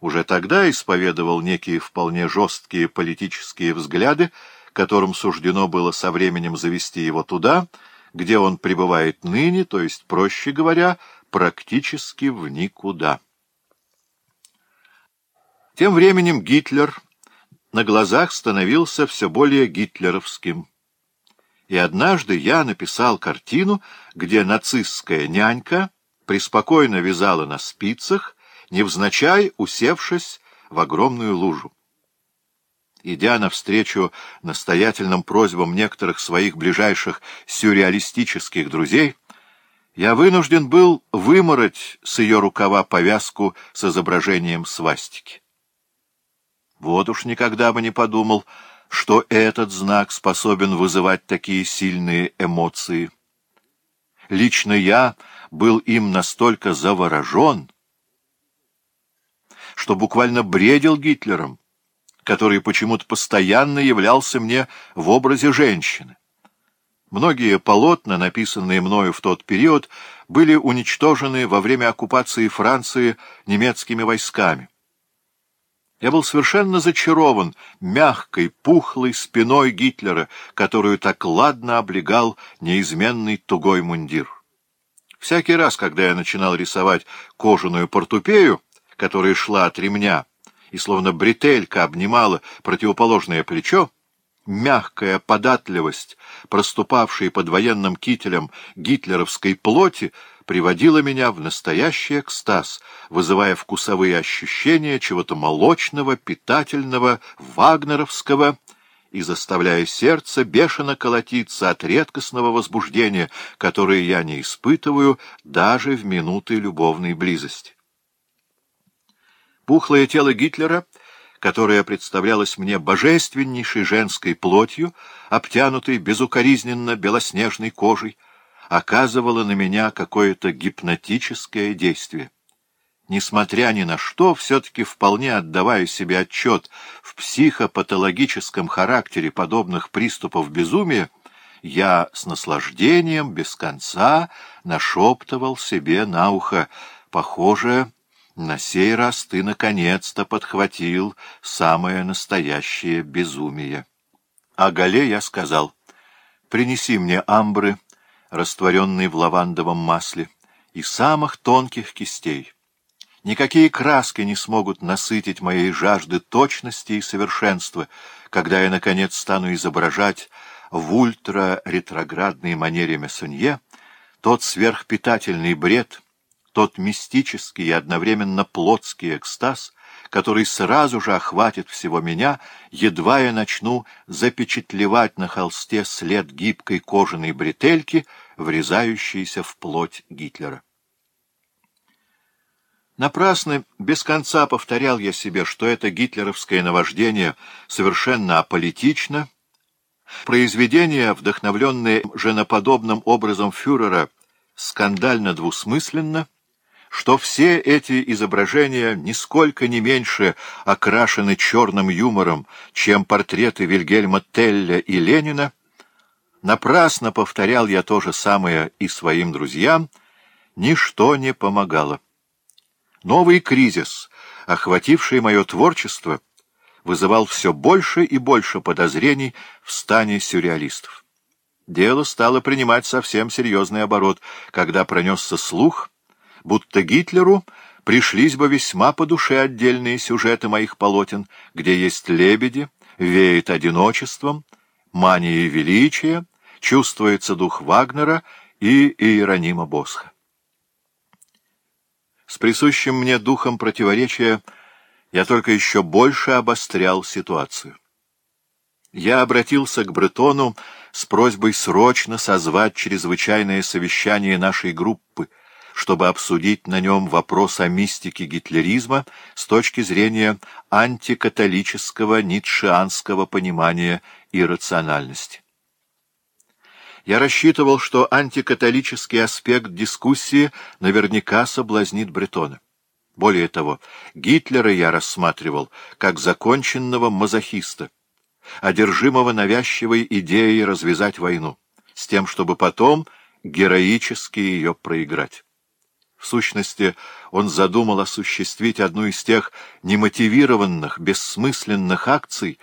уже тогда исповедовал некие вполне жесткие политические взгляды, которым суждено было со временем завести его туда, где он пребывает ныне, то есть, проще говоря, практически в никуда. Тем временем Гитлер на глазах становился все более гитлеровским. И однажды я написал картину, где нацистская нянька преспокойно вязала на спицах, невзначай усевшись в огромную лужу. Идя навстречу настоятельным просьбам некоторых своих ближайших сюрреалистических друзей, я вынужден был вымороть с ее рукава повязку с изображением свастики. Вот уж никогда бы не подумал, что этот знак способен вызывать такие сильные эмоции. Лично я был им настолько заворожен, что буквально бредил Гитлером, который почему-то постоянно являлся мне в образе женщины. Многие полотна, написанные мною в тот период, были уничтожены во время оккупации Франции немецкими войсками. Я был совершенно зачарован мягкой, пухлой спиной Гитлера, которую так ладно облегал неизменный тугой мундир. Всякий раз, когда я начинал рисовать кожаную портупею, которая шла от ремня и словно бретелька обнимала противоположное плечо, мягкая податливость, проступавшая под военным кителем гитлеровской плоти, приводила меня в настоящий экстаз, вызывая вкусовые ощущения чего-то молочного, питательного, вагнеровского и заставляя сердце бешено колотиться от редкостного возбуждения, которое я не испытываю даже в минуты любовной близости. Пухлое тело Гитлера, которое представлялось мне божественнейшей женской плотью, обтянутой безукоризненно белоснежной кожей, оказывало на меня какое-то гипнотическое действие. Несмотря ни на что, все-таки вполне отдавая себе отчет в психопатологическом характере подобных приступов безумия, я с наслаждением без конца нашептывал себе на ухо, похожее. На сей раз ты наконец-то подхватил самое настоящее безумие. А Гале я сказал, принеси мне амбры, растворенные в лавандовом масле, и самых тонких кистей. Никакие краски не смогут насытить моей жажды точности и совершенства, когда я, наконец, стану изображать в ультраретроградной манере Мессунье тот сверхпитательный бред — тот мистический и одновременно плотский экстаз, который сразу же охватит всего меня, едва я начну запечатлевать на холсте след гибкой кожаной бретельки, врезающейся в плоть Гитлера. Напрасно без конца повторял я себе, что это гитлеровское наваждение совершенно аполитично. Произведение, вдохновленное женоподобным образом фюрера, скандально двусмысленно — что все эти изображения нисколько не меньше окрашены черным юмором, чем портреты Вильгельма Телля и Ленина, напрасно повторял я то же самое и своим друзьям, ничто не помогало. Новый кризис, охвативший мое творчество, вызывал все больше и больше подозрений в стане сюрреалистов. Дело стало принимать совсем серьезный оборот, когда пронесся слух — будто Гитлеру пришлись бы весьма по душе отдельные сюжеты моих полотен, где есть лебеди, веет одиночеством, мания величия, чувствуется дух Вагнера и Иеронима Босха. С присущим мне духом противоречия я только еще больше обострял ситуацию. Я обратился к Бретону с просьбой срочно созвать чрезвычайное совещание нашей группы — чтобы обсудить на нем вопрос о мистике гитлеризма с точки зрения антикатолического ницшеанского понимания иррациональности. Я рассчитывал, что антикатолический аспект дискуссии наверняка соблазнит Бретона. Более того, Гитлера я рассматривал как законченного мазохиста, одержимого навязчивой идеей развязать войну, с тем, чтобы потом героически ее проиграть. В сущности, он задумал осуществить одну из тех немотивированных, бессмысленных акций,